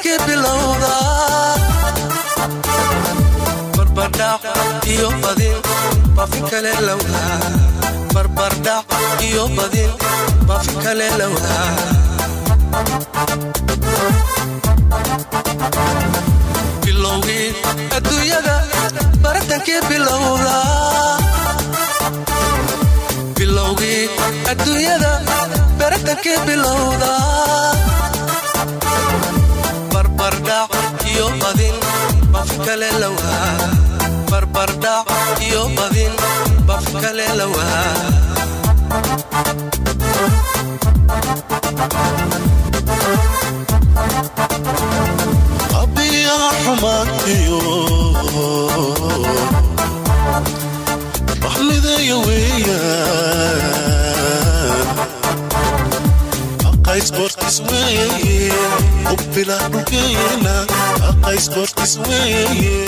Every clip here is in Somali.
baratankii bilowda barbardhac iyo badin bafi kale lowdaa barbardhac iyo badin bafi kale lowdaa barbardhac iyo badin bafi kale lowdaa barbardhac iyo badin bafi kale lowdaa abiyaa xumaantiyo baxmideeya weeyaan aqays boorkis weeye ubbila dhulkeena aqays boorkis weeye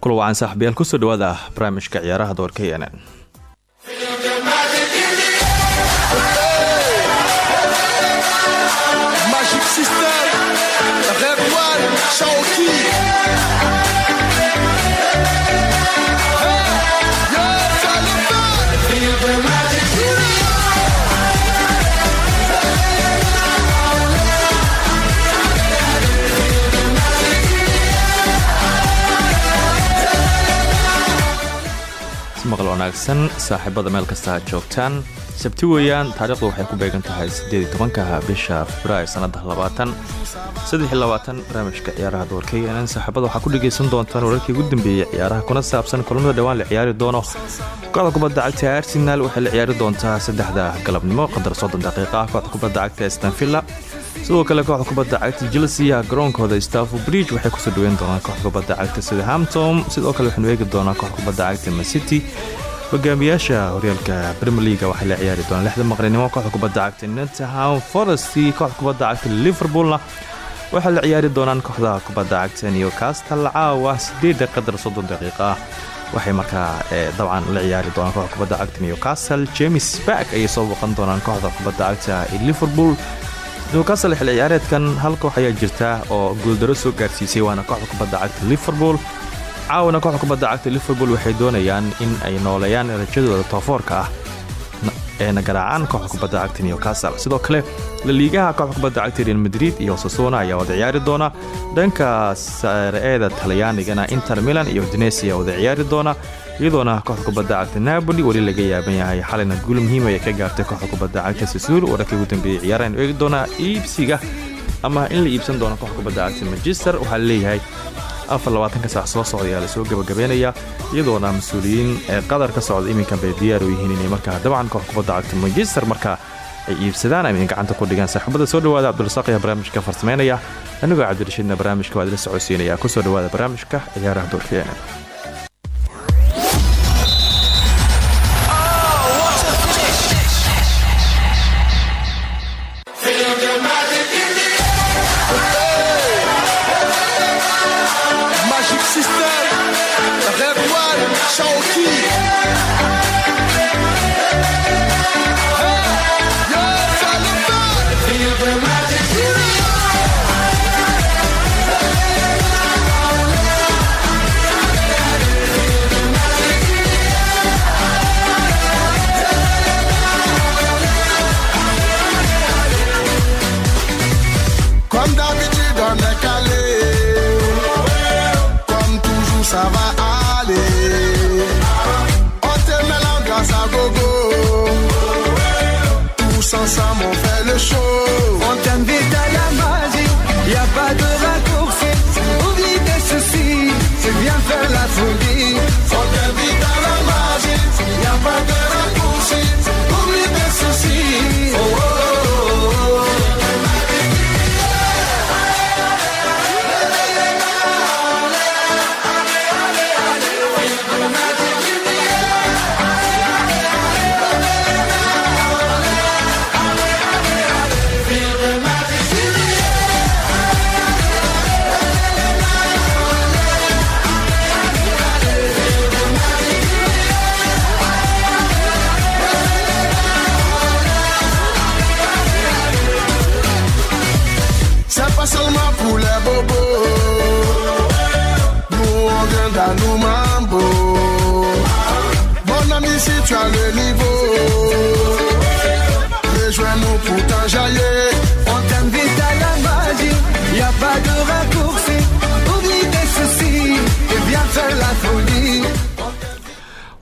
kula wacan saaxibayaal ku soo dhawaada barnaamijka ciyaaraha doorka yeenen maqal wanaagsan saaxiibada meel kasta aad joogtaan. Sabti weeyaan taariikhdu waxay ku beegan tahay sideed tobanka bisha februaayo sanada barnaamijka ciyaaraha doorka saaxiibada waxaa ku dhegaysan doontaan wararkii ugu dambeeyey ciyaaraha kuna saabsan kulamada dhowaan la ciyaari doono. Kooxda kubadda cagta arsenal waxay la ciyaari doontaa saddexda galabnimo qadar soddon daqiiqa ah. Kooxda kubadda cagta stanvilla sidoo kale kooxda kubadda cagta chelsea garoonkooda staffo bridge waxay ku soo dhaweyn doonaan kooxda kubadda cagta southampton. Sidoo kale waxaanu eegi doonaa kooxda kubadda cagta macity hogaamiyaasha horyaalka premier leaga waxay la ciyaari doonaan lixda maqrinimo kooxda kubadda cagta nottingham forest kooxda kubadda cagta liverpoolna waxay la ciyaari doonaan kooxda kubadda cagta newcastle caawa sideeda qadar soddon daqiiqa. Waxay markaa dabcan la ciyaari doonaan kooxda kubadda cagta newcastle. James back ayay soo booqan doonaan kooxda kubadda cagta liverpool newcastle xil ciyaareedkan hal koox ayaa jirta oo guuldaro soo gaarsiisay waana kooxda kubadda cagta liverpool. Caawana kooxda kubadda cagta liverpool waxay doonayaan in ay nooleeyaan rajadooda toofoorka ah eena garaacaan kooxda kubadda cagta newcastle. Sidoo kale laliigaha kooxda kubadda cagta real madrid iyo sasona ayaa wada ciyaari doona. Dhanka sare-eeda talyaanigana inter milan iyo dines ayaa wada ciyaari doona iyadoona kooxda kubadda cagta napoli weli laga yaaban yahay xalina guul muhiim ay ka gaartay kooxda kubadda cagta sasuul wararkii ugu dambeeyey ciyaarahan eegi doonaa iibsiga ama in la iibsan doono kooxda kubadda cagta manchester waxaa la leeyahay afar labaatanka saac soo socda ayaa la soo gabagabeynaya iyadoona mas'uuliyiin ee qadar ka socda iminkan bay diyaar u yihiin inay markaa dabcan koox kubadda cagta manchester markaa ay iibsadaan ama gacanta ku dhigaan. Saaxiibada soo dhawaada cabdirasaaq ayaa barnaamijka farsameynaya. Anigoo cabdirashiidna barnaamijka waa idila socodsiinaya ku soo dhawaada barnaamijka ciyaaraha doorkeena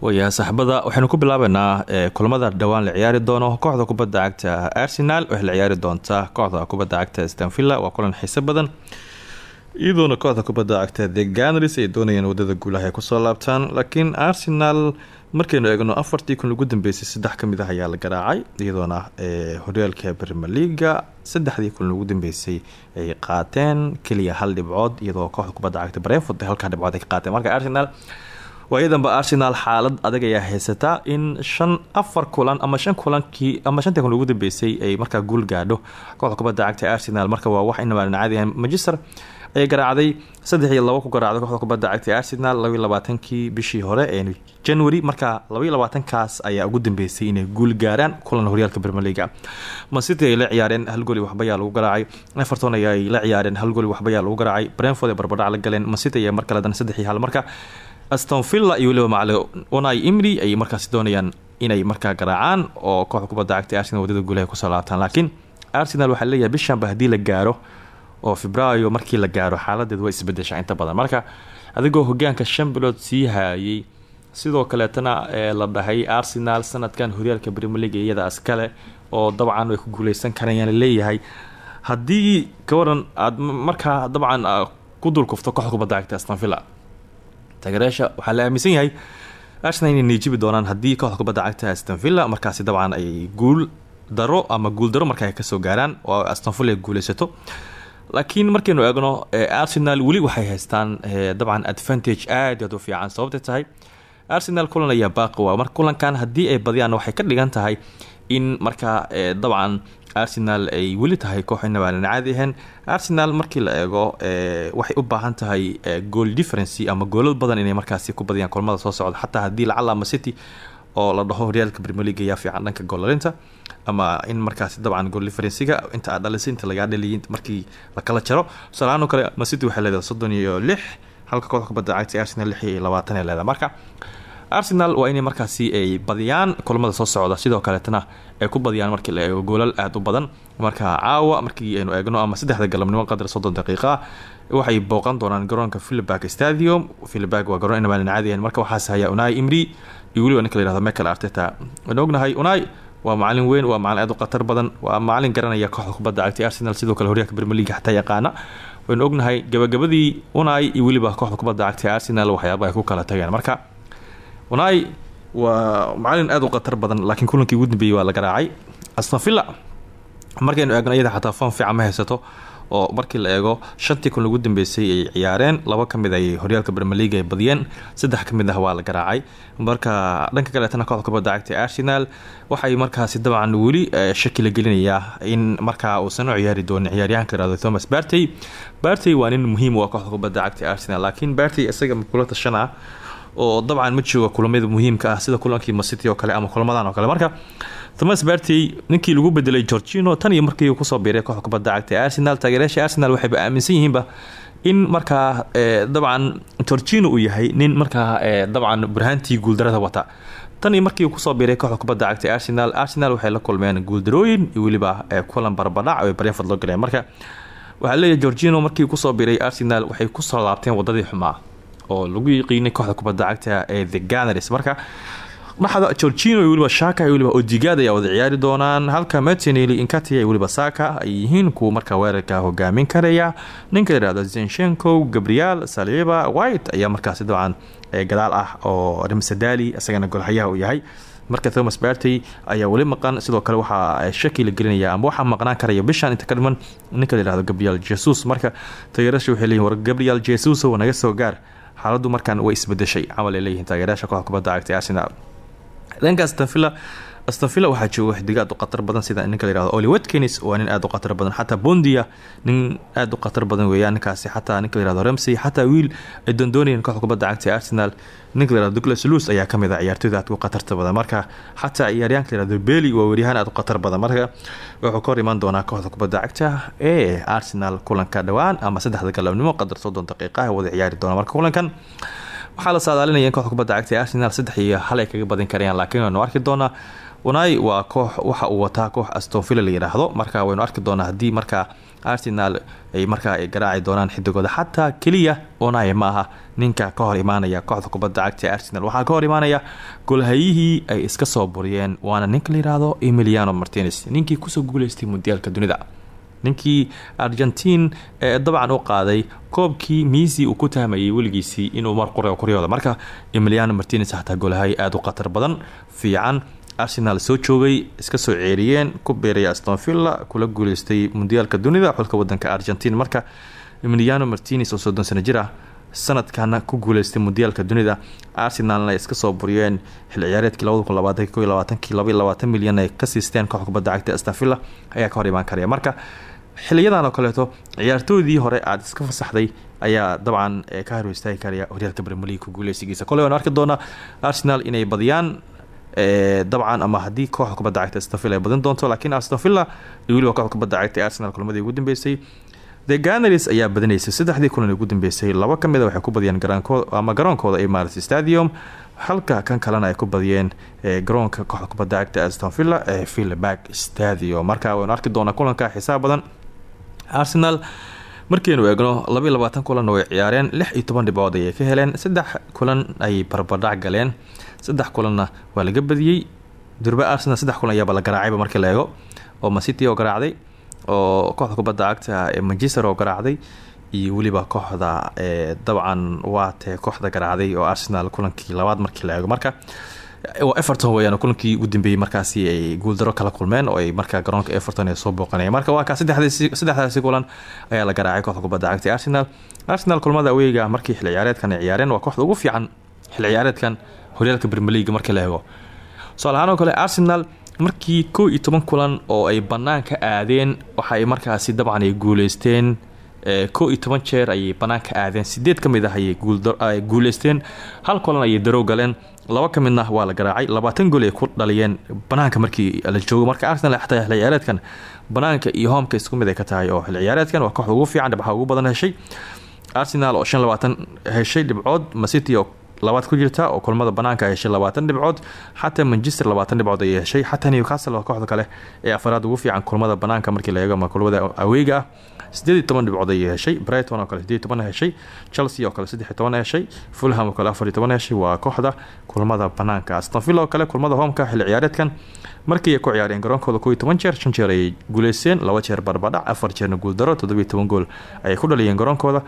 waayaha saaxibada waxaynu ku bilaabeynaa ee kulamada dhowaan la ciyaari doono kooxda kubadda cagta arsenal. Waxay la ciyaari doontaa kooxda kubadda cagta stanvilla waa kulan xiise badan iyadoona kooxda kubadda cagta the ganars ay doonayeen waddada guulaha ay ku soo laabtaan. Laakiin arsenal markaynu eegno afartii kun ugu dambeysay saddex ka mid ah ayaa la garaacay iyadoona horyaalka leaga saddexdii kun ugu dambeysay ay qaateen. Keliya hal dhibcood iyadoo kooxda kubadda cagta breford halkaa dhibcood ay qaateen. Marka arsenal waayadanba arsenal xaalad adag ayaa haysataa in shan afar kulan ama shan kulankii ama shantii kun ugu dambeysay ay markaa guul gaadho. Kooxda kubadda cagta arsenal marka waa wax inabaan caadiyahan manchester ayay garaacday saddex iyo labo ku garaacday kooxda kubadda cagta arsenal labaiy labaatankii bishii hore ee january. Marka labaiy labaatankaas ayaa ugu dambeysay inay guul gaaraan kulan horyaalka leaga mancity ay la ciyaareen hal goli waxbayaa lagu garaacay. Everton ayay la ciyaareen hal goli waxbayaa lagu garaacay. Brentford ay barbadhac la galeen. Mancity ayaa mar kale dan saddex iyo hal. Marka aston villa iyo weliba macali unai imri ayay markaasi doonayaan inay markaa garaacaan oo kooxda kubadda cagta arsenal waddada guulaha ku soo laabtaan laakiin arsenal waxaa leeyahay bishanba haddii la gaaro oo februaayo markii la gaaro xaaladeed waa isbedeshaa inta badan. Marka adigoo hogaanka shan bilood sii haayay sidoo kaleetana ee la dhahay arsenal sanadkan horyaalka premier league iyada askale oo dabcan way ku guuleysan karayaan leeyahay haddii ka waran aad dabcan ku dulkufto kooxda cagta aston villa taageerayaasha waxaa la aaminsan yahay arsenal inay niijibi doonaan haddii kooxda kubadda cagta aston villa. Markaasi dabcan ay guul daro ama guul daro marka ay ka soo gaaraan oo aston villa guuleysato laakiin markaynu eegno arsenal weli waxay haystaan dabcan advantage aad aad u fiican sababtay tahay arsenal kulan ayaa baaqi waa marka kulankan haddii ay badiyaan waxay ka dhigan tahay in markaa dabcan arsenal ay weli tahay koox inabaanan caadi ahayn. Arsenal markii la eego waxay u baahan tahay goal differency ama goolal badan inay markaasi ku badiyaan kulmada soo socda. Xataa haddii lacala ama city oo la dhaho horyaalka premier league ayaa fiican dhanka goolalinta ama in markaasi dabcan gool differenciga inta aad dhalisay inta lagaa dhaliyay markii la kala jaro. Tusaalahaan kale macity waxay leedahay soddon iyo lix halka kooxda arsenal lix iyo labaatan ay leedahay. Marka arsenal waa inay markaasi ay badiyaan kulamada soo socda. Sidoo kaleetana ay ku badiyaan markii la eego goolal aada u badan. Marka caawa markii aynu eegno ama saddexda galabnimo qadar soddon daqiiqa waxay booqan doonaan garoonka philibag stadium. Philibag waa garoon inabaanan caadiyahan marka waxaas hayaa unai imri iyo weliba ninka la michael arteta. Ognahay unai waa macalin weyn waa macalin aad u khatar badan waa macalin garanaya kooxda kubadda cagtay arsenal. Sidoo kale horyaalka league xataa yaqaana. Waynu ognahay gabagabadii unai iyo weliba kooxda kubadda cagtay arsenal waxyaaba ku kala tageen. Marka unai waa macalin aada u khatar badan laakiin kulankii ugu dambeeyey waa la garaacay. Astonvilla markaynu eegno iyada xataa foom fiican ma haysato oo markii la eego shantii kun ugu dambeysay ay ciyaareen laba ka mid ay horyaalka league ay badiyeen saddex ka mid ah waa la garaacay. Marka dhanka kaleetana kooxda kubadda cagtay arsenal waxay markaasi dabcan weli shaki la gelinayaa in markaa uusan u ciyaari doonin ciyaaryahanka yiraahdo thomas bartey bartey waa nin muhiim u ah kooxda kubadda cagtay arsenal laakiin bartey isaga kula tashan ah oo dabcan ma jooga kulamada muhiimka ah sida kulankii macity oo kale ama kulamadan oo kale. Marka thomas bartey ninkii lagu bedelay gorgino tan iyo markii ku soo biiray kooxda cagtay arsenal taageerayaasha arsenal waxayba aaminsan yihiinba in markaa dabcan gorgino uu yahay nin markaa dabcan burhaantii guuldarada wata. Tan iyo markii ku soo biiray kooxda cagtay arsenal arsenal waxay la kulmeen guuldarooyin iyo weliba kulan barbadhac ay breford loo galeen. Marka waxaa leeyahay gorgino markii ku soo biiray arsenal waxay ku soo laabteen wadadii xumaa oo lagu yiqiinay kooxda kubadda cagta ee the ganars marka dhaxda gorgino iyo weliba shaka iyo weliba ayaa wada ciyaari doonaan halka martinely inkati iyo weliba ay yihiin kuwa markaa weerarka hogaamin karaya. Ninka layihahdo zenshenko gabriel saliba white ayaa markaasi dabcan gadaal ah oo rimsadali isagana golhayaha uu yahay. Marka thomas bartey ayaa weli maqan sidoo kale waxaa shaki la gelinaya ama waxaa maqnaan karaya bishan inta ka ninka layihahdo gabriel jesus. Marka taageerasha waxay leeyihiin war gabriel jesus oo naga soo gaar xaaladu markaan way isbedeshay camal ay leeyihiin taageerayaasha kooxda kubadda cagtay arsenal. Dhanka astonvilla astonvilla waxaa jooga xidigo aad u khatar badan sida ninka la yihahdo oli watkins. Waa nin aad u khatar badan. Xataa bondia nin aad u khatar badan weeyaan ninkaasi. Xataa ninka la yihahdo ramsey xataa wiil ay doondoonayeen kooxda kubadda cagta arsenal. Ninka la yihahdo douglas lus ayaa ka mid ah ciyaartooyda aad u khatarta badan. Marka xataa ciyaaryahanka la yihahdo beli waa weeryahaan aad u khatar badan. Marka wuxuu ka hor doonaa kooxda kubadda cagta ee arsenal kulanka dhowaan ama saddexda galabnimo qadar soddon daqiiqa wada ciyaari doona marka kulankan waxaa la saadaalinaya in kooxda kubadda cagta arsenal saddex iyo hal ay kaga badin karayaan laakiin waynu arki doonaa unai waa koox waxa uu wataa koox astonvilla la yidhaahdo marka waynu arki doonaa haddii markaa arsenal ay markaa garaaci doonaan xidigooda xataa keliya unai ma aha ninka ka hor imaanaya kooxda kubadda cagta arsenal. Waxaa ka hor imaanaya golhayihii ay iska soo buriyeen waana ninka la emiliano martinez ninkii ku soo guuleystay mundiyaalka dunida. Ninkii argentiin ee dabcan u qaaday koobkii miisi uu ku tahmayay weligiisii inuu mar qura kuryooda marka emiliano martinez hataa golahay aada u khatar badan fiican arsenal soo joogay iska soo ceeriyeen ku beeraya astonvilla kula guuleystay mundiyaalka dunida xulka wadanka argentiin. Marka emiliano martinez oo soddon sano jir ah ku guuleystay mundiyaalka dunida. Arsenalna iska soo buriyeen xil ciyaareedkii milyan ay ka siisteen kooxda kubadda cagta astonvilla ayaa ka hor imaan karaya. Marka xiliyadan oo kaleeto ciyaartoodii hore aada iska fasaxday ayaa dabcan ka hor istaagi karaya horyaalka brmelig ku guuleysigiisa kole waan arki doonaa arsenal inay badiyaan dabcan ama haddii kooxda kubadda cagta astonvilla ay badin doonto laakiin astonvilla iyo weliba kooxda kubadda cagta arsenal kulmadii ugu dambeysay. The ganars ayaa badinaysay saddexdii kulan ugu dambeysay. Laba ka mida waxay ku badiyeen garaankooda ama garoonkooda emars stadium. Halka kan kalena ay ku badiyeen garoonka kooxda kubadda cagta astonvilla ee villback stadium. Marka waynu arki doonaa kulanka xisaab badan arsenal markaynu eegno labaiy labaatan kulan way ciyaareen lix iyo toban dhibcood ayay ka heleen. Saddex kulan ayay barbardhac galeen. Saddex kulanna waa laga badiyey. Durba arsenal saddex kulan ayaaba la garaacayba markii la eego. Oo macity oo garaacday oo kooxda kubadda cagta ee manchester oo garaacday iyo weliba kooxda ee dabcan waatee kooxda garaacday oo arsenal kulankii labaad markii la eego. Marka waa everton weyaan kulankii ugu dambeeyey markaasi ay guuldaro kala kulmeen oo ay markaa garoonka everton ay soo booqanaya marka waa kaa saddexdaasi kulan ayaa la garaacay kooxda kubadda cagta arsenal. Arsenal kulmada aweyga markii xil ay ciyaareen waa kooxda ugu fiican xil ciyaareedkan horyaalka brmeliga markii la eego. Tusaal ahaan oo kale arsenal markii koo iyo toban kulan oo ay banaanka aadeen waxa ay markaasi dabcan ay guuleysteen koo iyo toban jeer ayay banaanka aadeen. Sideed ka mid ah ayay guuleysteen. Hal kulan ayay darow galeen laba ka midna waa la garaacay. Labaatan gool ay ku dhaliyeen banaanka markii la joogo. Marka arsenal xataa xil ciyaareedkan banaanka iyo hoomka isku mid ay ka tahay oo xil ciyaareedkan waa kooxda ugu fiican dhibcaha ugu badan heshay arsenal oo shan labaatan heshay dhibcood macity oo labaad ku jirta oo kulmada banaanka heshay labaatan dhibcood xataa manchester labaatan dhibcood ayay heshay xataa newcastle oo kooxda kale ee afaraad ugu fiican kulmada banaanka markii la eego kulmada aweyga ah sideed toban dhibcood ayay heshay brighton oo kale sideed toban heshay chelsea oo kale saddex toban heshay fulham oo kale afar toban heshay. Waa kooxda kulmada banaanka. Astonvilla oo kale kulmada hoomka xilli ciyaareedkan markii ay ku ciyaareen garoonkooda koo iyo toban jeer shan jeer ayay guuleysteen laba jeer barbadhac afar jeerna guuldaro toddobiyo toban gool ayay ku dhaliyeen garoonkooda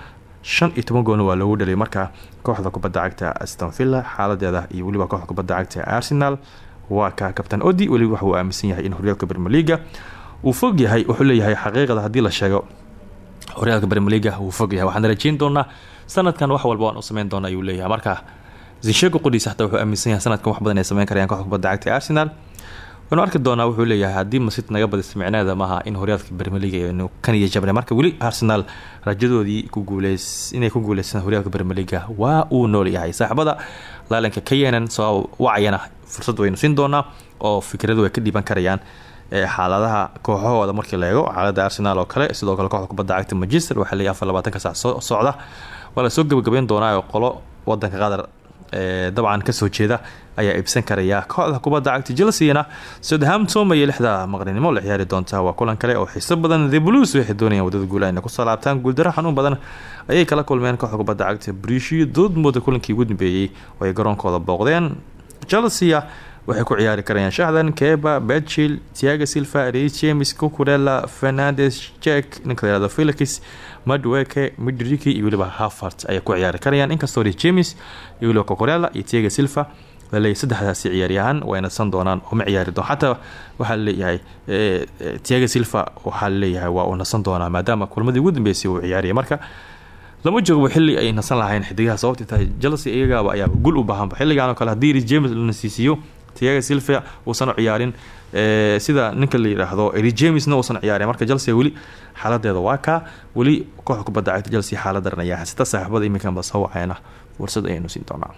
shan iyo toban goolna waa loogu dhaliyay markaa kooxda kubadda cagta astonvilla xaaladeeda iyo weliba kooxda kubadda cagta arsenal waa ka kabtan odi weliba waxa uu aaminsan yahay in horyaalka bermeliga uu fog yahay wuxuu leeyahay xaqiiqada haddii la sheego. Horyaalka bermeliga wuu fog yahay. Waxaan rajeyn doonaa sanadkan wax walba waan u sameyn doona ayuu leeyahay. Marka zishego qodiisa xataa wuxuu aaminsan yahay sanadkan wax badan ay sameyn karayaan kooxda cagta arsenal waynu arki doonaa wuxuu leeyahay haddii masid naga badisa micneeda maaha in horyaalka bermeliga aynu kan iyo jabnay marka weli arsenal rajadoodii ku guuleys inay ku guuleystaan horyaalka bermeliga waa uu nool yahay. Saaxibada laalanka ka yeenan soo wacayana fursad waynu siin doonaa oo fikradu ay ka dhiiban karayaan xaaladaha kooxahooda markii la eego xaalada arsenal oo kale sidoo kale kooxda kubadda cagta manchester waxaa leeyahay afar labaatanka sac socda waa soo gebagabeyn doonaa oo qolo wadanka qatar dabcan ka soo jeeda ayaa iibsan karaya. Kooxda kubadda cagta chelseana southampton ayay lixda maqrinimo la ciyaari doontaa. Waa kulan kale oo xiiso badan the blues waxay doonayaan waddada guulaha inay ku soo laabtaan. Guuldaro xanuun badan ayay kala kulmeen kooxda kubadda cagta brishi doodmooda kulankii ugu dambeeyey oo ay garoonkooda booqdeen. Chelsea waxay ku ciyaari karayaan shahdan keba betchil tiaga silva james cucurella fernandes jek ninka felix madweke midriki iyo weliba harvard ayay ku ciyaari karayaan. Inkastoo james iyo weliba cucurella iyo tiaga silva laleeyahy saddexdaasi ciyaaryahaan way nasan doonaan oo ma ciyaari doon. Xataa waxaa la leeyahay tiaga silva waxaa la leeyahay waa uu nasan doonaa maadaama kulmadii ugu dambeysay uu ciyaariyay. Marka lama joogbo xilli ay nasan lahayn xidigaha sababta tahay chelsea iyagaaba ayaa gul u baahanba xilligan oo kale. James la nasiisiiyo tiaga silva uusan ciyaarin sida ninka la yidhaahdo eri jamesna uusan ciyaarin. Marka chelsea weli xaaladeeda waa kaa weli kooxda kubadda cagta chelsea xaaladaran ayaa hasita saaxiibada iminkanba soo wacayna. Fursad ayaynu siin doonaa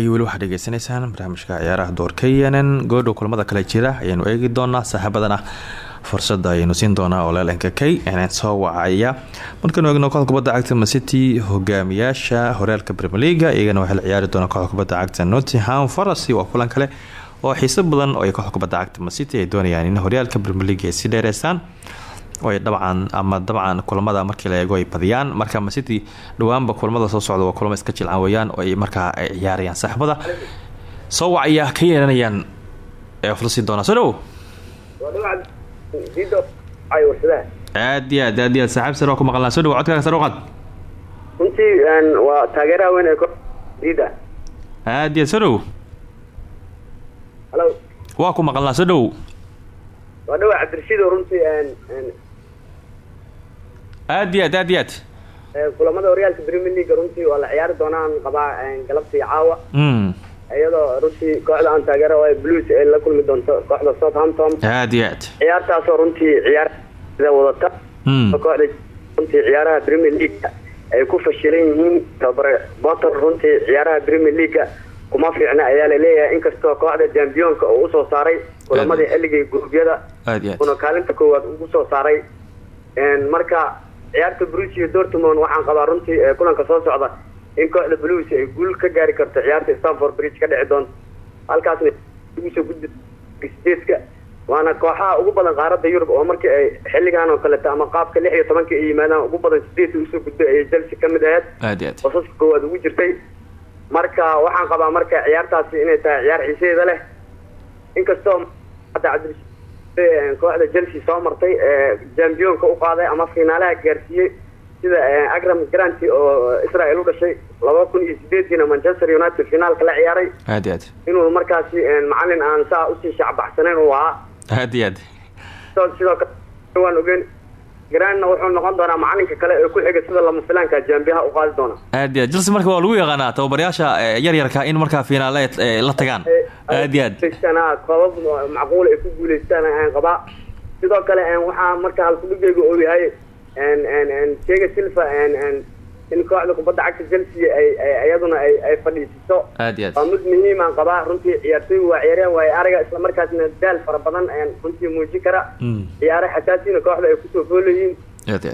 waayahay weli waxaad dhegeysanaysaan. Barnaamijka ciyaaraha doorka yenan goodhow kulamada kale jira ayaanu eegi doonaa saaxiibadana fursada ayaynu siin doonaa oo leelanka kay nn soo wacaya. Markaynu eegno kooxda kubadda cagta macity hogaamiyaasha horyaalka premier leaga iyagana waxay la ciyaari doonaa kubadda cagta nottingham farasi waa kulan kale oo xiiso badan oo ay kooxda kubadda cagta macity ay doonayaan in horyaalka league ay si dheereysaan. ay dabcan ama dabcan kulamada markii la eego ay badiyaan. Marka macity dhawaanba kulamada soo socda waa kulamo iska jilcan weyaan oo ay markaa ay ciyaarayaan saaxibada soo wacaya ka yeelanayaan ee fursi doona. Soo dhow. Aad iyo aad aad iyo aad. Saaxiib waa ku maqalnaa. Soo dhow codkaaga sare uqaad runtii waa taageeraha weyn ee kooxda aad iyo aad. Soo dhow. Halo waa ku maqalnaa. Soo dhow. Waa dhawa cabdirashiid oo runtii aad iyo aad aad iyo aad. Kulamada horyaalka premier league runtii waa la ciyaari doonaan qabaa galabtii caawa. Mm iyadoo runtii kooxda aan taageera waa blues ay la kulmi doonto kooxda southampton. Aad iyo aad. Ciyaartaasoo runtii ciyaar wadata. Mm kooxda runtii ciyaaraha premier league ay ku fashilan yihiin. Tababare botter runtii ciyaaraha premier league kuma fiicna ayaa la leeyahay inkastoo kooxda jambionka uu u soo saaray kulamadii xilligii gurubyada una kaalinta koowaad ugu soo saaray. Marka ciyaarta bruce iyo dortmond waxaan qabaa runtii ee kulanka soo socda in kooxda blues ay guul ka gaari karto ciyaarta stanford bridge ka dhici doonto. Halkaasna ugu soo gudbi sideedka waana kooxaha ugu badan qaaradda yurub oo markii ay xilligan oo kaleeto ama qaabka lix iyo tobanka ay yimaadaan ugu badan sideedka u soo gudbay ayay chelsea ka mid ahayd. Basaska koowaad ugu jirtay. Marka waxaan qabaa marka ciyaartaasi inay tahay ciyaar xiiseeda leh. Inkastoo hadda cabdi kooxda chelsea soo martay ee jambionka u qaaday ama finaalaha gaarsiiyey sida agram granty oo israel u dhashay laba kun iyo sideediina manchester united finaalka la ciyaaray. Aad iyo aad. Inuu markaasi macalin aan saa u sii shacbaxsanayn uu ahaa. Aad iyo aad. Sidoo kale waan ogeyn granna wuxuu noqon doonaa macalinka kale ee ku xiga sida lama filaanka jambiyaha u qaadi doona aad iyo aad. Chelsea marka waa lagu yaqaanaa tababarayaasha eh, yaryarka in markaa finaaleed eh, la tagaan. Aad iyo aad. koobab macquul ay ku guuleystaan aan qabaa sidoo kale waxaa marka halkudhigeyga uu yahay jega silva in kooxda kubadda cagta chelsea ay ay- iyaduna ay ay fadhiisiso aad iyo waa mid muhiim aan qabaa runtii ciyaartooy waa ciyaaryahan waayo ariga isla markaasna daal fara badan ayaan runtii muujin kara Mm. ciyaare xasaasina kooxda ay ku soo foolayiin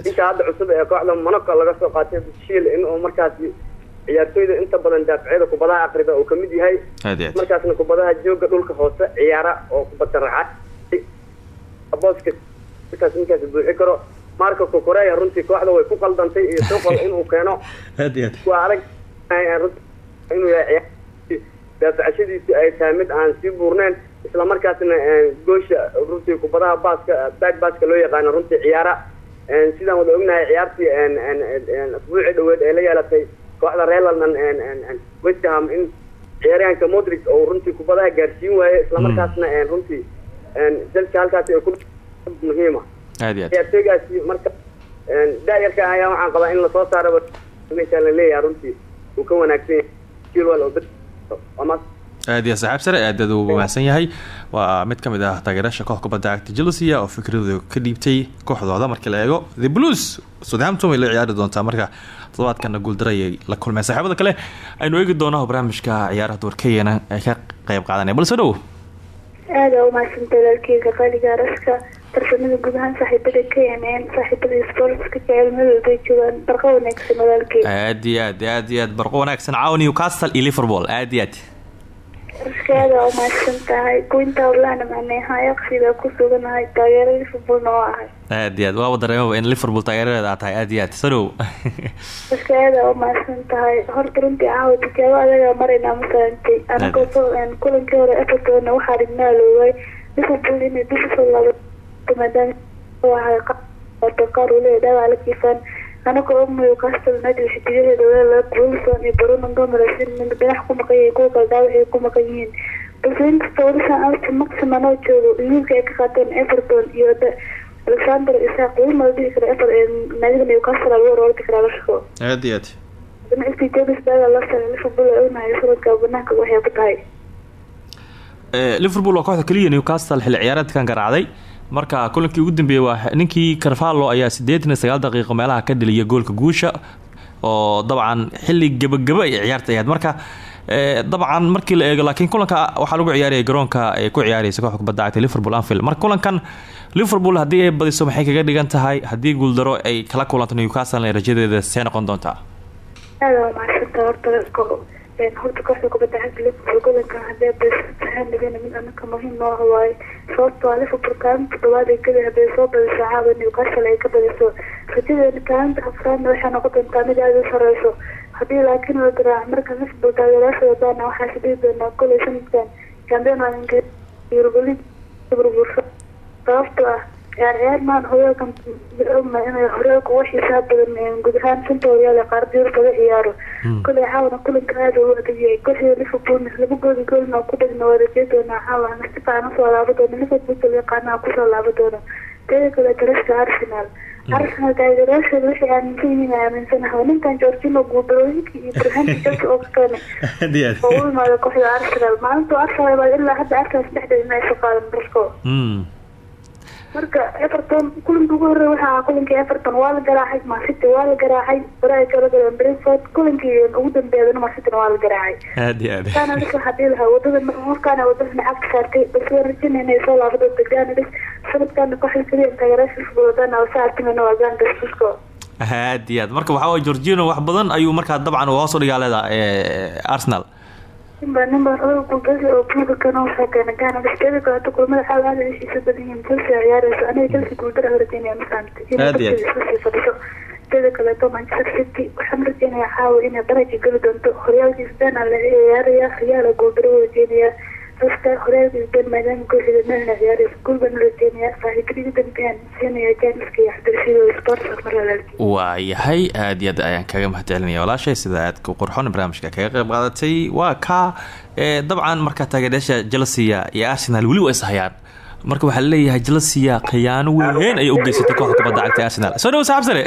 inta hadda cusub ee kooxda monaco laga soo qaatay shiil inuu markaasi ciyaartooyda inta badan daafacyada kubadaha akrida uu ka mid yahay. Markaasna kubadaha jooga dhulka hoose ciyaara oo kubadda raxa booska markaas ninkaas buuxi karo marka kokoreya runtii kooxda way ku qaldantay iyo suuqal inuu keeno. Daafacashadiisu ay tahay mid aan sii buurneyn isla markaasna goosha runtii kubadaha baaska back baaska loo yaqaano runtii ciyaara. Sidaan wada ognahay ciyaartii asbuucii dhaweed ee la yeelatay kooxda reer london west ham in ciyaaryahanka modric oo runtii kubadaha gaarsiin waaye isla markaasna runtii chelsea halkaasi ay ku muhiima marka daayarka ayaa waxaan qabaa in la soo saaro meeshaan la leeyahay runtii. Uu ka wanaagsan yahay. Chilwell oo bed ama? Aad iyo saaxiib sare aad aad uu mahadsan yahay. Waa mid ka mid ah taageerayaasha koox kubadda cagta chelsea oo fikradooda ka dhiibtay kooxdooda markii la eego. The blues southampton way la ciyaari doontaa marka toddobaadkana guuldarayay la kulmeen. Saaxiibada kale aynu eegi doonaa barnaamijka ciyaaraha doorkeyana ay ka qayb qaadanaya. Balse dhow. Aada u mahadsan dalaalkeyga qaaliga araska farsamada guud ahaan saaxiibada k n n saaxiibada sportska jeceelmadooda ay joogaan barqa wanaagsan walaalkeyga aad iyo aad aad iyo aad barqo wanaagsan caawa newcastle iyo liverpool. Aad iyo aad araska aada u mahadsan tahay kuinta olana macneeha yaqsiga ku suganahay taageero liverpoolna oo ahay aad iyo aad waaba dareemaba in liverpool taageeradeeda aad tahay aad iyo aad soo dhow araska aada u mahadsan tahay horta runtii caawa tijaabo adaga maraynaa ma fahamtay anagoo soo kulankii hore everton waxaa dhignaa loogay liverpool inay dib u soo laabato dhaawac kiifaan anagoo og newcastle united xidigaheeda walaala wilson iyo bruno gomes in dhinax ku maqan kuwa kale dhaawacay ku maqan yihiin. Balse inkasta walisaan alta maximum oo joogo liilka ay ka qaateen everton iyo alexander isaaq weli mala dhihi kara ever naadiga newcastle lagu warwardi karaa lashako aad iyo aad. Ganacsi james baga la saray liverpool ay u nahay sanadka banaanka waxay ku tahay. Liverpool waa kooxda keliya newcastle xilli ciyaareedkan garaacday marka kulankii ugu dambeeyey waa ninkii carvallo ayaa siddeetan iyo sagaal daqiiqo meelaha ka dhaliya goolka guusha oo dabcan xilli gebagaba ay ciyaarta ahayd. Marka ee, dabcan markii la eego laakiin kulanka waxaa lagu ciyaaraya garoonka ay ku ciyaaraysa kooxda kubadda cagta liverpool anfield. Marka kulankan liverpool haddii ay badiso maxay kaga dhigan tahay? Haddii guuldaro ay kala kulanto newcastle rajadeeda see noqon doontaa horta kooxda kubadda cagta liverpool gobolkan hadee baysahaan dhigana mid anaka muhiim noo waaye sababtoo ah liverpool kaalinta ay geli hadday soo badiso caawa newcastle ay ka badiso rajadeena kaalinta afraadna waxay noqon doontaa mid aada u sareyso haddii laakiin la garaaco marka liverpool taageerayaasha wadaana waxaa sidii doonaa kolay sanadkan walinka eurobalik liverpool sababtoo ah maan horyaalkan ogna inay horyaalka uga xiisaa badan guud ahaan shanta horyaal ee qaarada yurub laga ciyaaro. Kolay caawana kulanka aada u adagyahay kooxda liverpoolna laba gooli goolna ku dhigna waa rajay doonaa caawana si fiican u soo laabo doona. Liverpool yaqaanaha ku soo laabo doona. Teeda kale darashka arsenal. Arsenal taageerayaasheeda waxay aaminsan yihiin ay aaminsanahay. Ninkan georgino guuldarooyinkii iyo burhaantii jalka oo ka keenay oo u imaada kooxda arsenal. Maalintuu arsenal ilaa hadda arsenal saddexdeed in ay soo qaadan barko Mm. Marka everton kulanka ugu horreeya waxa ahaa kulankii everton waa la garaacay mancity waa la garaacay hore ay kala galeen brentford kulankii ugu dambeeyana mancityn waa la garaacay. Aad iyo aad ganadis waxaa dhihi lahaa waddada markaana waddada lacagta saartay balse waan rajinay inay soo laabado ganadis sanadkana kooxda keliya taageerayaasha liverpool wadana waa saartimana waa ganadis fusco aad iyo aad marka waxaa waye georgino wax badan ayuu markaa dabcan hoos u dhigaa leeda arsenal ninba odaga kulgasi oo buuga kana waxaa keena ganadis teeda kaleeto kulamada xaal aada ay xiisa badan yihiin chelsea ciyaareyso aniga chelsea guuldara horajeynaya mafahamta aad. iskusii fadhiso teeda kaleeto manchester city waxaan rajeynayaa caawa inay daraja geli doonto horyaalkii spain aa la ciyaaraya real guuldaro horajeynaya dadka horyaalkii spain maadaama kooxda melna ciyaareyso guul baan horajeynaya saaxiibadii dambeeyaan siinaya jaaniska iyo cabdirashiid sports mar walaalkii waayahay aad iyo aad ayaan kaga mahad celinaya walaashay sida aad ku qurxoon barnaamijka kaga qayb qaadatay waa ka ee, dabcan marka taageerayaasha chelsea iyo arsenal weli waa ishayaan marka waxaa la leeyahay chelsea khiyaano weyn ayay u geysatay kooxda kubadda cagta arsenal. Soo dhawo saaxib sare.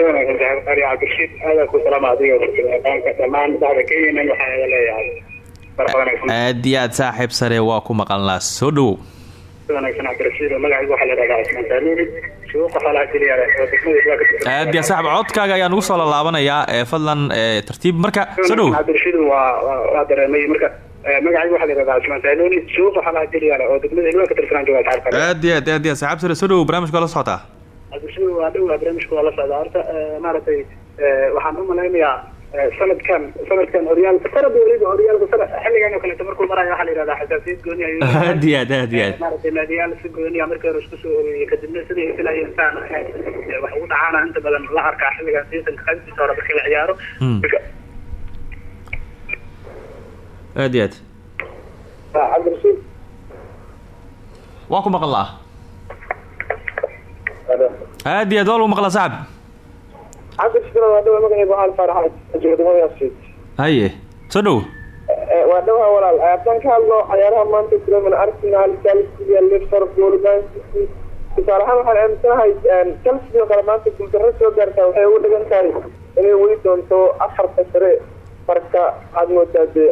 Cabdirashiid aada ku salaama adiga dhammaan dhacda kenyan waxaa iga leeyahay aad iyo aad saaxiib sare waa ku maqalnaa soo tirsan aad iyo saaxib codkaaga ayaa nagu soo lalaabanayaa ee fadlan ee, tartiib. Marka soo eh, taarka aad iyo aad aad aad saaxib sare soo dhawow barnaamijka waa la socotaa eh, eh, eh, sanadkan sanadkan horyaalka. Sanad weliba horyaalka sanad. Xilligan oo kaleeto markuu marayo waxaa la yidhahdaa xasaasiyad gooni ayuu aad iyo aad aad iyo aad maaragtay naadiyaal si gooniya markii hore isku soo oreeyey kadibna sidai ay filayeen saan ahayn Eh, wax ugu dhacaana inta badan la arkaa xilligan seasonka. Qaybtiisa hore markii la ciyaaro. Aad iyo aad Ah, waa ku maqalnaa aad iyo aad waa lagu maqlaa saaxib cabdirashiid waa dhawa magacaygu waxaan faaraxa joogadamadaasi haye soo dhow waa dhawa walaal haddaan ka hadlo ciyaaraha maanta kuleman arsenal chelsea liverpool man city tusaale waxaan aaminsanahay chelsea oo kale maanta guuldarro soo gaartaa waxay ugu dhigan tahay inay weli doonto afarta sare marka waxaad moodaa dee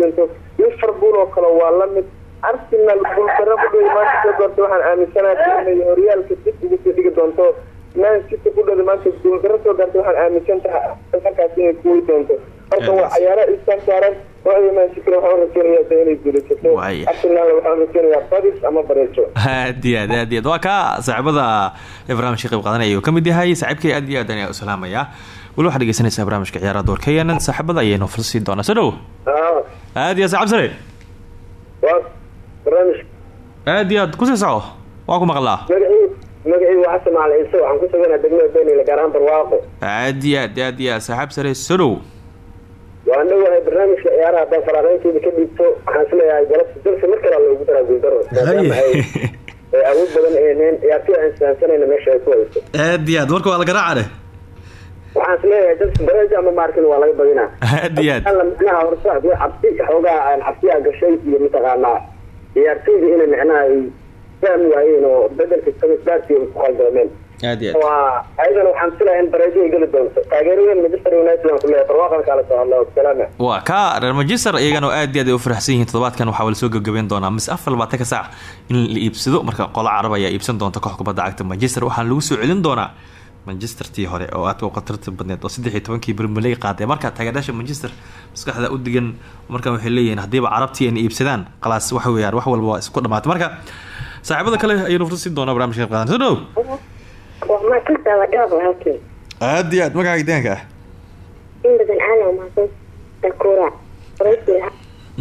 doonto liverpool oo kale waa la mid arsenal guuldarro ku dhow. maanta soo gaarta waxaan aaminsanahay inay horyaalka dib ugu dhigi doonto man city ku dhow maanta guuldarro soo gaarta waxaan aaminsan tahay markaas inay kuwi doonto marka waa ciyaaro isaan saaran kooxda man city waxaan rajeynayaa de inay guulaysato arsenal waxaan rajeynayaa badis ama bareejo aad iyo aad aad iyo aad waa ka saaxiibada ee barnaamijka qayb qaadanaya ayuu ka mid yahay saaxiibkay aad iyo aad ayaan u salaamayaa weli waxaad dhegeysanaysaa barnaamijka ciyaaraha doorka yenan saaxiibada ayaynu fursi doonaa soo dhow aad iyo aad saaxiib sare aad iyo aad ku sii soco waa ku maqlaa magacii waa xasan macali ciise waxaan ku suganaa degmada beynila gaar ahaan barwaaqo. Aad iyo aad aad iyo aad saaxiib sare soo dhow waan dhowahay barnaamijka ciyaaraha haddaan faraaqeynteeda ka dhiibto waxaan is leeyahay galabta dalka mar kale loogu daraa guuldaro maadaama ay awood badan eeneen ciyaartoy aan isfahansanayna meesha ay ku hayso. Aad iyo aad marka waa la garaacane waxaan is leeyahay dalka bareejo ama maarkin waa laga badinaa. Aad. Iyo aad micnaha horta haddii cabsi xoogaa aan cabsiyaa gashay iyo mataqaanaa ciyaartoyda inay micnaha fahmi waayeen oo bedelka samisbaarkii ay ku qaldoomeen aad iyo aad. Waa ayadana waxaan filayaa in bareejo ay geli doonto. Taageerooyin manchester united aan ku leeyahay barwaaqan kala soo hadla wasalaama waa ka reer manchester iyagana aad iyo aad ay u faraxsan yihiin. Toddobaadkan waxaa la soo gebgabeyn doonaa. Mise afar labaatanka saac in la iibsado marka qolo carab ayaa iibsan doonta koox kubadda cagta manchester. Waxaana lagu soo celin doonaa manchestertii hore oo aadka u khatarta badneed oo saddex iyo tobankii bermeley markaa taageerayaasha manchester maskaxda u digan markan waxay leeyihiin haddiiba carabtii ayna iibsadaan khalaas waxa weeyaan wax walba waa isku dhamaatay. Marka saaxiibada kale ayaynu fursan doonaa barnamijka qaadan soo dhow aad iyo aad magacaaga deegaanka ah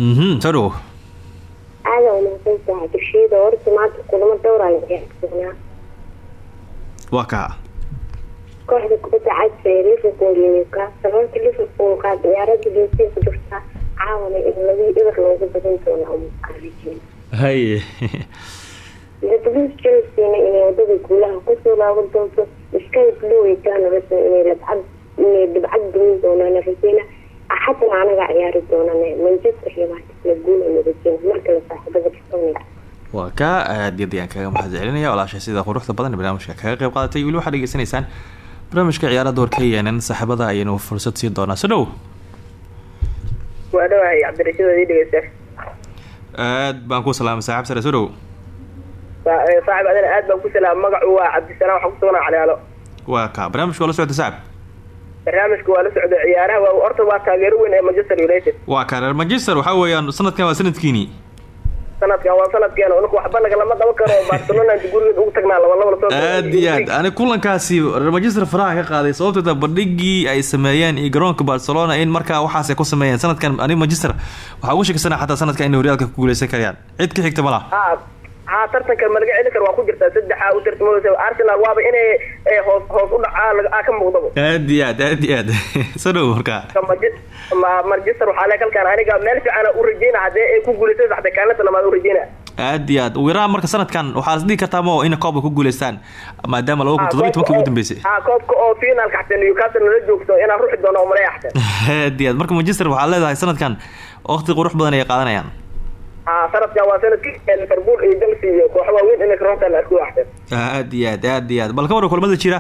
mhm soo dhowo waa kaa kooxda kubadda cagta ee liverpool yimidka sababta liverpoolka diyaarada geesiga ku jirta caawana in labadii ibir loogu badan doona haye dadbis chelsea-na inay waddada guulaha ku soo laaban doonto blue iyo janarasa inay labcad inay dhibcad dumin doonaan rajeyna axadna anaga ciyaari doonaan manchester united guula rajeyna markale saaxiibada kasoonia waa kaa aad iyo ayaan kaga mahad celinaya walaasha sida quruxda badan barnaamijka kaga qayb qaadatay weli waxaad dhegeysanaysaan barnaamijka ciyaarada warka yeenan saaxiibada ayaynu fursad siin doonaa soo dhow waa dhawahay cabdirashidoodii dhegeysta aad baan ku salaamay saaxiib sare soo dhow saaxib adana aad baan ku salaama magacu waa cabdisalaam waxaan kusugnaa caliyaalo waa kaa barnaamijka waa la socota saaxib barnaamijka waa la socda ciyaaraha. Waa horta waa taageero weyn ee manchester united. Waa kaa reer manchester waxaa weeyaan sanadkan waa sanadkiini. Sanadkan waa sanadkeena unka waxba nagalama qaban karo. Barcelona gurigeed ugu tagnaa laba laba la soo aad iyo aad. Ani kulankaasi reer manchester faraha ka qaaday sababteeda bandhigii ay sameeyeen iyo garoonka barcelona in markaa waxaas ay ku sameeyeen sanadkan. Ani manchester waxaa ugu shakisana xataa sanadkan inay horyaalka ku guuleysan karayaan cid ka xigta ma laha ha ha tartanka ma laga celin karo waa ku jirtaa saddexa u tartamadoosa arsenal waaba inay eh, hoos hoos u dhacaa laga- aa ka muuqdaba aad iyo aad aad iyo aad. Soo dhow markaa Ka Manche- ma- manchester waxaa le kalkaan aniga meel fiican u rajeyna haddii ay ku guuleysay saxda kaalinta lamaad u rajeyna aad iyo aad. Ugu marka sanadkan waxaa is dhihi kartaa mo in koob ay ku guuleystaan? Maadaama laba kun toddoba iyo tobankii ugu dambeysay. Ha koobka oo finalka xataa newcastle nala joogto inaan ruxi doono xataa aad iyo aad. Marka manchester waxaad leedahay sanadkan waqti qurux badan ay qaadanayaan sanadkan waa sannadkii liverpool iyo chelsea iyo kooxo waaweyn inay karoontaan arko xataa aad iyo aad aad iyo aad. Bal ka waran kulamada jira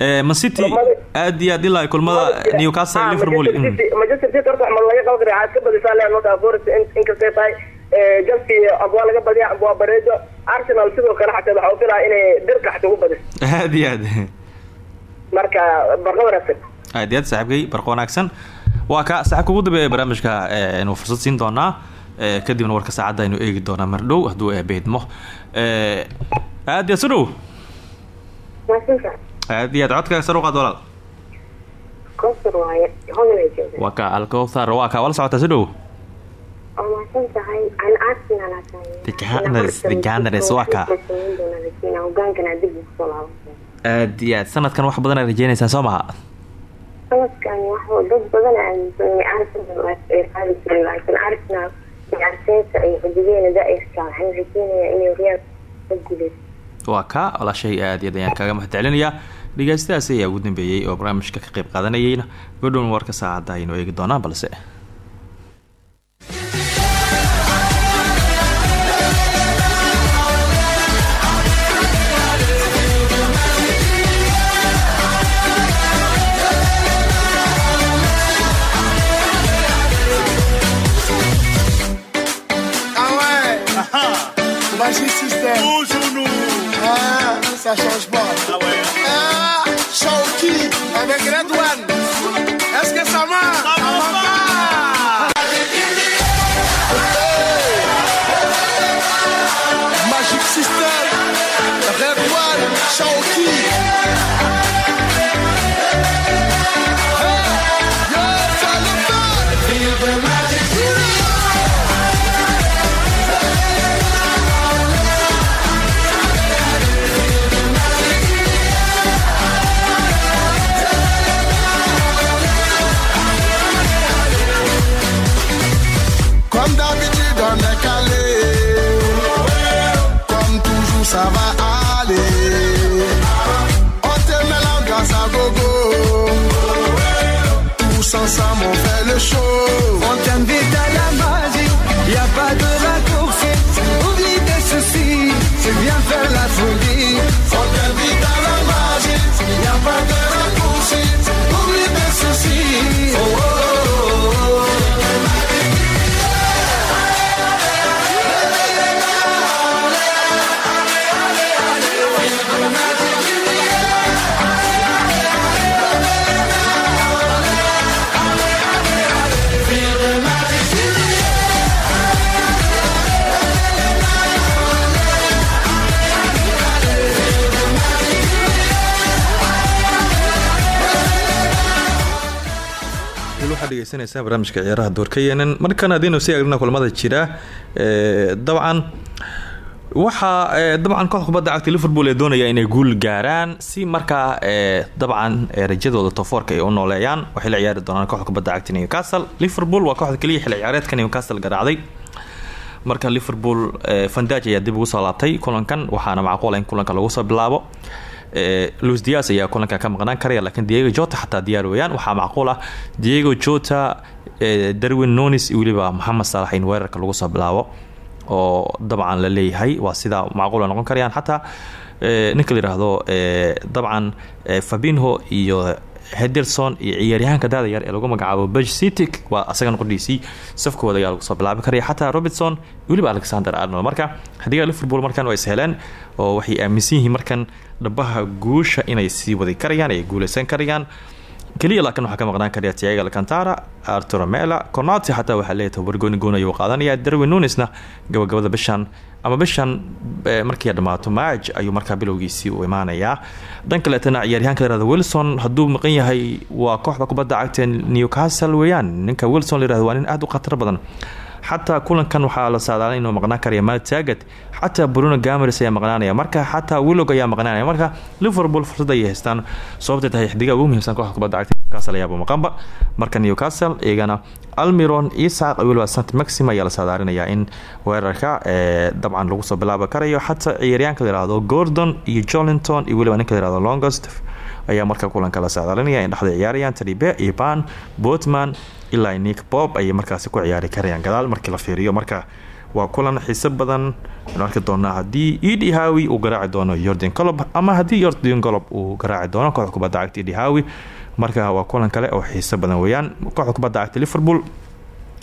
ee, man city Kulamada- aad iyo aad ilaa kulmada newcastle Ah, liverpool Manchester. City- horta ma laga karaa waxaad ka badisaa leen markaa Forest in- inkastay tahay eh, Chelsea ab waa laga badiya ab waa bareejo Arsenal sidoo kale xataa waxaa filaa inay dirka xataa ugu badiso aad iyo aad. Marka barqa wanaagsan. Aad iyo aad saaxiibkay barqa wanaagsan. Waa ka saaxiibka ugu dambeeya barnaamijka aynu fursad siin doonaa kadibna warka saacadda aynu eegi doonaa mardhow hadduu eebeedmo. Ee, aad soo dhow aad iyo aad codkaaga sar u qaad walaal. Waa ka alkowthar waa ka wala socotaa soo dhow waa kaa. laaban aad iyo aad sanadkan wax badan aad rajeynaysaa soo maha sanadkan wax dad badan aaminsan arsenal ay qaadi jiray laakiin arsenal iyo arsenal ay xudugeena real ka guuleysto waa ka walaashay aad iyo aad ayaan kaaga mahad celinayaa dhegeystayaas ayaa ugu dambeeyey oo barnaamijka ka qayb qaadanayeyna. Godhown warka saacadda aynu eegi doonaa balse Comme d'habitude, on est calé. Comme toujours, ça va aller. On te met l'ambiance à gogo. Tous ensemble, on fait le show. Dhegeysanaysaa barnaamijka ciyaaraha doorka yeenan markan hadaynu sii eegna kulamada jira dabcan waxaa dabcan koox kubadda cagta liverpool ee doonaya inay guul gaaraan si markaa dabcan rajadooda tofoorka ay u nooleeyaan waxay la ciyaari doonaan kooxda kubadda cagta newcastle. Liverpool waa kooxda keliya xilli ciyaareedka newcastle garaacday. Marka liverpool fandaj ayaa dib ugu soo laabtay kulankan waxaana macquula in kulanka lagu soo bilaabo luis dias ayaa kulanka ka maqnaan karaya laakiin diego jota xataa diyaar weeyaan. Waxaa macquul ah diego jota darwin nonis iyo weliba moxamed saalax in weerarka lagu soo bilaabo oo dabcan la leeyahay. Waa sidaa macquula noqon karayaan. Xataa ninka la yiraahdo dabcan fabinho iyo hederson iyo ciyaaryahaanka daada yar ee lagu magacaabo bajcitic waa asagan qodhiisii safkooda ayaa lagu soo bilaabi karaya xataa robertson weliba alexander arnold. Marka xadiga liverpool markan waa isheleen oo waxay aaminsan yihiin markan dhabaha guusha inay sii wadi karayaan ay guuleysan karayaan keliya laakiin waxaa ka maqnaan karaya tiaga alcantara arturo mela cornati xataa waxaa leeyahay tababargooni goonaya uu qaadanaya darwin nunisna gabagabada bishan ama bishan markii dhammaato maaj ayuu markaa bilowgiisii u imaanayaa. Dhan kaleetana ciyaaryahanka la yiraahdo wilson hadduu maqan yahay waa kooxda kubadda cagta newcastle weeyaan. Ninka wilson la waa nin aada u khatar badan xataa kulankan waxaa la saadaalay inuu maqnaan karaya maltagat xataa bruno gamers ayaa maqnaanaya. Marka xataa willog ayaa maqnaanaya. Marka liverpool fursad ayay haystaan. Sababtay tahay xdiga ugu muhiimsan kooxda kubadda cagta newcastle ayaaba maqanba. Marka newcastle iyagana almiron isaq weliba sant maxim ayaa la saadaarinaya in weerarka dabcan lagu soo bilaabi karayo. Xataa ciyaaryaanka la gordon iyo jolinton iyo weliba ninka la longost ayaa marka kulanka la saadaalinaya in dhexda ciyaarayaan taribe iyo botman ilaa nick bob ayay markaasi ku ciyaari karayaan gadaal markii la fiiriyo. Marka waa kulan xiiso badan. Anu arki doonaa haddii edi hawi uu garaaci doono yordan colob ama haddii yordan colob uu garaaci doono kooxda kubadda cagta edi hawi marka waa kulan kale oo xiiso badan weeyaan. Kooxda kubadda cagta liverpool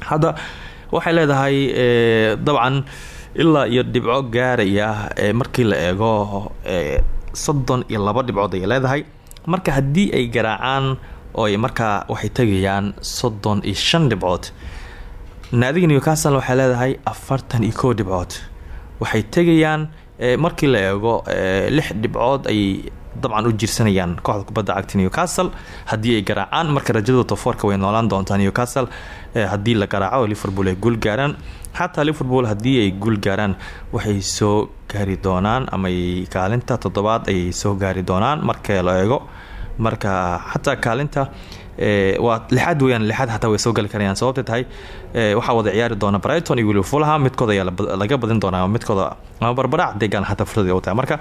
hadda waxay leedahay dabcan ilaa iyo dhibco gaaraya markii la eego soddon iyo laba ayay leedahay. Marka haddii ay garaacaan oo markaa waxay tegayaan soddon iyo shan dhibcood. Naadiga newcastle waxay leedahay afartan iyo dhibcood. Waxay tegayaan markii la eego lix dhibcood ayay dabcan u jirsanayaan kooxda kubadda cagta newcastle. Haddii ay garaacaan marka rajadooda tofoorka way noolaan doontaa newcastle haddii la garaaco oo liverpool ay guul gaaraan. Xataa liverpool haddii ay guul gaaraan waxay soo gaari doonaan ama kaalinta toddobaad ayay soo gaari doonaan marka la eego marka xataa kaalinta waa lixaad weyaan lixaad xataa way soo gali karayaan. Sababta tahay waxaa wada ciyaari doona brighton iyo weliba fulham midkooda ayaa laga badin doonaa midkooda ama barbarac deegaan xataa fursad u tahay. Marka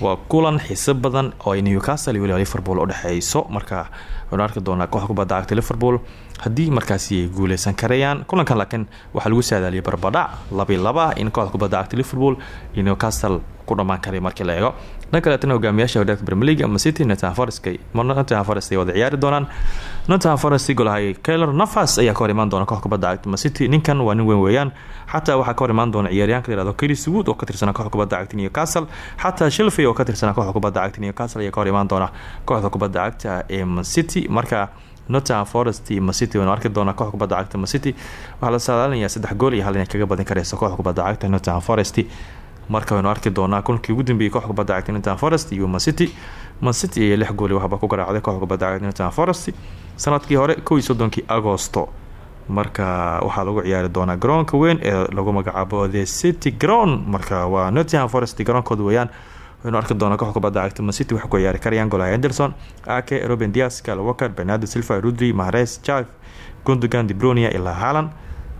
waa kulan xiiso badan oo newcastle iyo liverpool udhexeyso marka waynu arki doonaa kooxda cagta liverpool. Haddii markaasi ay guuleysan karayaan kulankan laakiin waxaa lagu saadaaliyay barbadhac labi laba in kooxda kubadda cagta liverpool iyo newcastle ku dhamaan karay markii la eego dhan kaleetana hogaamiyaasha horyaalka premier league ama city nottingham forest nottingham forest ay wada ciyaari doonaan. Nottingham forest golahay keylor nafas ayaa ka hor doona kooxda kubadda ma city. Ninkan waa nin weyn weeyaan. Xataa waxaa ka hor doona ciyaaryahanka la yihahdo chris wood oo ka tirsanaa kooxda kubadda newcastle. Xataa shilfey oo ka tirsanaa kooxda kubadda newcastle ayaa ka hor doona kooxda kubadda ee man city. Marka nottingham forest iyo macity waynu arki doonaa kooxda kubadda cagta macity waxaa la saadaalinayaa saddex gool iyo hal inay kaga badin kareyso kooxda kubadda nottingham forest marka waynu arki doonaa kunkii ugu dambeeyey kooxda kubadda cagta nottingham forest iyo mancity mancity ayaa lix gooli waxba ku garaacday kooxda kubadda cagta nottingham forest sannadkii hore kow iyo soddonkii agosto. Marka waxaa lagu ciyaari doonaa garoonka weyn ee lagu magacaabo the city ground. Marka waa nottingham forest garoonkooda weeyaan. Waynu arki doonaa kooxda kubadda cagta mancity waxay ku ciyaari karayaan golaha anderson ake robin dias cal walker bernardo silva rudri mahares jack gundogan debronia ilaa haalan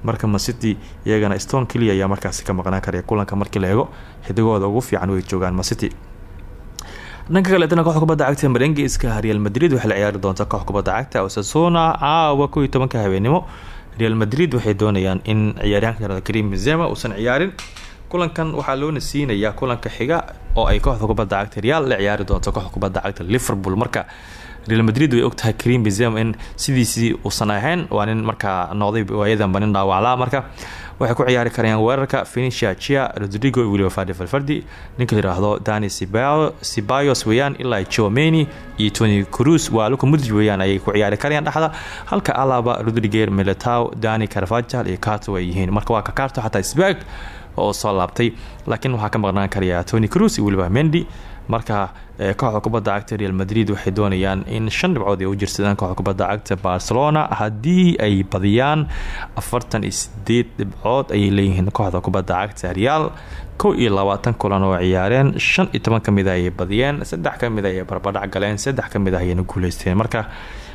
marka macity iyagana stone keliya ayaa markaasi ka maqnaan karaya kulanka markii la eego xidigooda ugu fiican way joogaan macity dhanka kaleetana kooxda kubadda cagta marengeyska real madrid waxay la ciyaari doontaa kooxda kubadda cagta osasona caawa kow iyo tobanka habeenimo real madrid waxay doonayaan in ciyaaryahanka karim benzema uusan ciyaarin. Kulankan waxaa loona siinayaa kulanka xiga oo ay kooxda kubadda cagta real la ciyaari doonto kooxda kubadda cagta liverpool marka real madrid way ogtahay karim benzema in sidiisii uusan ahayn. Waa nin markaa noqday waayadanba nin dhaawaclaa marka waxay ku ciyaari karayaan weerarka fenicia chia rodrigo iyo weliba fadi falfardi ninka layiraahdo dani sibayos weeyaan ilaa jomeni iyo tony cruz waa luka mudrij weeyaan ayay ku ciyaari karayaan dhexda. Halka alaba rodriger meletow dani carvajal iyo carto ay yihiin. Marka waa ka carto xataa sbag oo soo laabtay. Laakiin waxaa ka maqnaan karaya tony cruz iyo weliba mendi marka kooxda kubadda cagta real madrid waxay doonayaan in shan dhibcood ay u jirsadaan kooxda kubadda cagta barcelona. Haddii ay badiyaan afartan iyo sideed dhibcood ayay leeyihiin kooxda kubadda cagta real. Kow iyo labaatan kulan oo ciyaareen shan iyo toban ka mid a ayay badiyeen saddex ka mid ayay barbadhac galeen saddex ka mid ah ayayna guuleysteen. Marka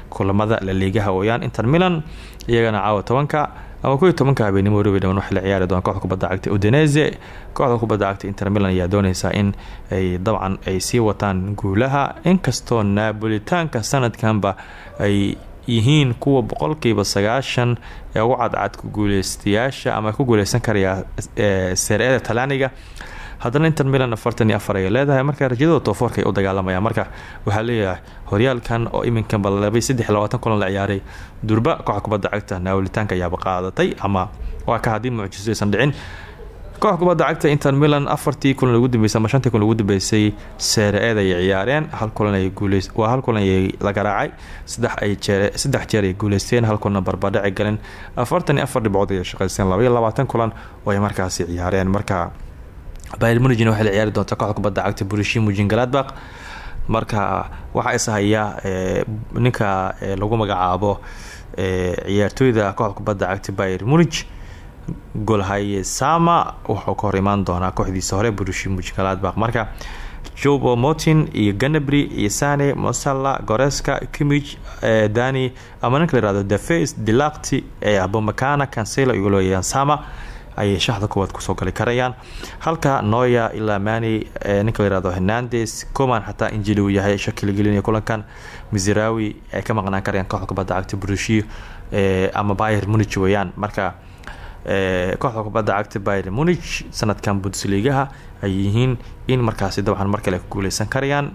kulamada laliigaha weyaan inter milan iyagana caawa tobanka ama koiyo tobanka habeenimo robi dhaman waxay la ciyaari doona. Koxda kubadda cagta udinese kooxda kubadda cagta inter milan ayaa dooneysaa in ay dabcan ay sii wataan guulaha. Inkastoo naabolitaanka sanadkanba ay yihiin kuwa boqolkiiba sagaashan ee ugu cadcad ku guuleystayaasha ama ku guuleysan karaya seer-ada talaaniga haddana inter milan afartan iyo leedahay marka rajadooda toofoorka u dagaalamayaan marka waxaa leeyahay horyaalkan oo iminkanba laba saddex labaatan kulan la ciyaaray durba kooxda kubadda cagta naawilitaanka ayaaba qaadatay ama waa ka haddii mucjiso dhicin. Kooxda kubadda cagta inter milan afartii kulan ugu dambeysay ama shantii kulan ugu dambeysay seere-eed ciyaareen hal kulan ay guuleys waa hal kulan ayay la garaacay saddex ay jeer saddex jeer ay guuleysteen hal kulan barbadhaci galeen afartan iyo afar shaqeysteen laba iyo labaatan kulan oo ay markaasi ciyaareen. Marka bayr munigin waxay la ciyaari doontaa kooxda kubadda cagta burushi mujin galadbaq marka waxaa is hayaa ninka lagu magacaabo ciyaartooyda kooxda kubadda cagta bayr munig golhaye sama wuxuu ka hor imaan doonaa kooxdiisa hore burushi mujin galadbaq marka jobo motin iyo ganabry iyo sane mosalla goreska kimij dani ama ninka la yihahdo deface dilakti abomakana cancelo iyo looyayaan sama ayay shaxda kuwaad ku soo gali karayaan. Halka noya ilaa mani ninka la yihahdo hernandes coman xataa injili uu yahay shakiligelinaya kulankan misrawi ay ka maqnaan karayaan kooxda kubadda cagta brushi ama bayer munich weeyaan. Marka kooxda kubadda cagta bayer munich sanadkan bundesligaha ay yihiin in markaasi dabcan mar kale ku guuleysan karayaan.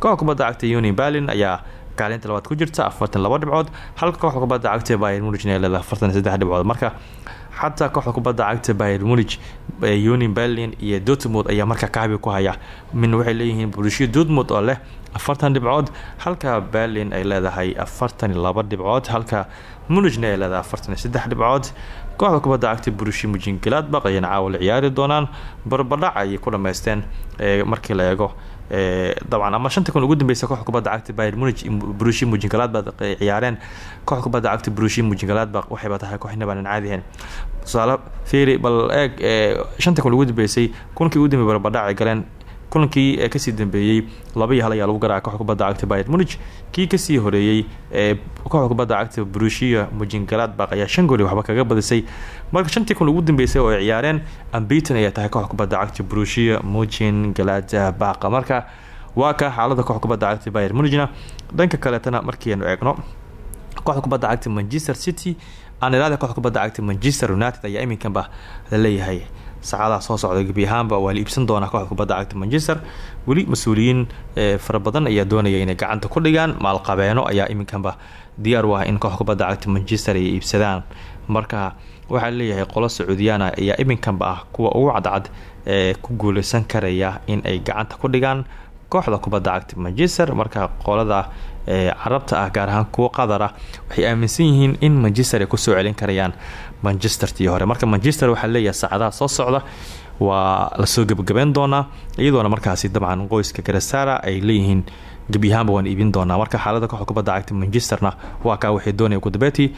Kooxda kubadda cagta union berlin ayaa kaalinta labaad ku jirta afartan laba dhibcood. Halka kooxda kubadda cagta bayer munich ay leedahay afartan saddex dhibcood. Marka xataa kooxda kubadda cagta bayer munich union berlin iyo dortmund ayaa markaa kaabi ku haya. Min waxay leeyihiin bulshiya dortmund oo leh afartan dhibcood halka berlin ay leedahay afartan iyo laba dhibcood halka munichna ay leedahay afartan iyo saddex dhibcood. Kooxda kubadda cagta burushi mujin galadbaq ayayna caawa la ciyaari doonaan. Barbadhac ayay ku dhameysteen markii la eego dabcan ama shanta kun ugu dambeysa kooxda kubadda cagta bayer munich brushi mujingaladbaq ay ciyaareen. Kooxda kubadda cagta brushi mujingaladbaq waxayba tahay kooxina baanan caadihayn tusaale fiiri bal eeg shanta kun ugu dambeysay kulankii ugu dambey barbadhac ay galeen kulankii ka sii dambeeyey laba iyo hal ayaa lagu garaaca kubadda cagta bayer munich. Kii ka sii horeeyey ee kooxda cagta brushia mujingaladbaq ayaa shan gooli waxba kaga badisay. Marka shantii kun ugu dambeysay oo ay ciyaareen ambiton ayaa tahay kooxda cagta brushia mujin galadbaq marka waa ka xaalada kooxda cagta bayer munichna. Dhanka kaleetana markiianu eegno kooxda cagta manchester city aan ilaada kubadda cagta manchester united ayaa iminkanba la leeyahay saacadaha soo socda gebi ahaanba waa la iibsan doonaa kooxda kubadda cagta manchester. Weli mas'uuliyiin fara badan ayaa doonaya inay gacanta ku dhigaan. Maalqabeeno ayaa iminkanba diyaar u ah in kooxda kubadda cagta manchester ay iibsadaan. Marka waxaa leeyahay qolo sacuudiyaana ayaa iminkanba ah kuwa ugu cadcad ee ku guuleysan karaya in ay gacanta ku dhigaan kooxda kubadda cagta manchester. Marka qolada carabta ah gaar ahaan kuwa qatar ah waxay aaminsan yihiin in manchester ay ku soo celin karayaan manchestertii hore. Marka manchester waxaa leeyahay saacadaha soo socda waa la soo gebagabeyn doonaa iyadoona markaasi dabcan qoyska garasara ay leeyihiin gebiyahaanba waan iibin doonaa. Marka xaalada kooxda kubadda cagta manchesterna waa kaa waxay doonaya kudabeetii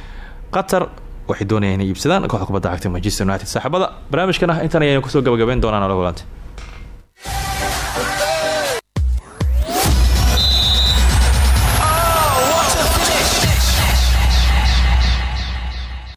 qatar waxay doonayaan inay iibsadaan kubadda cagta manchester united. Saaxiibada barnaamijkan ah intan ayaynu ku soo gabagabeyn doonaan ola kulantay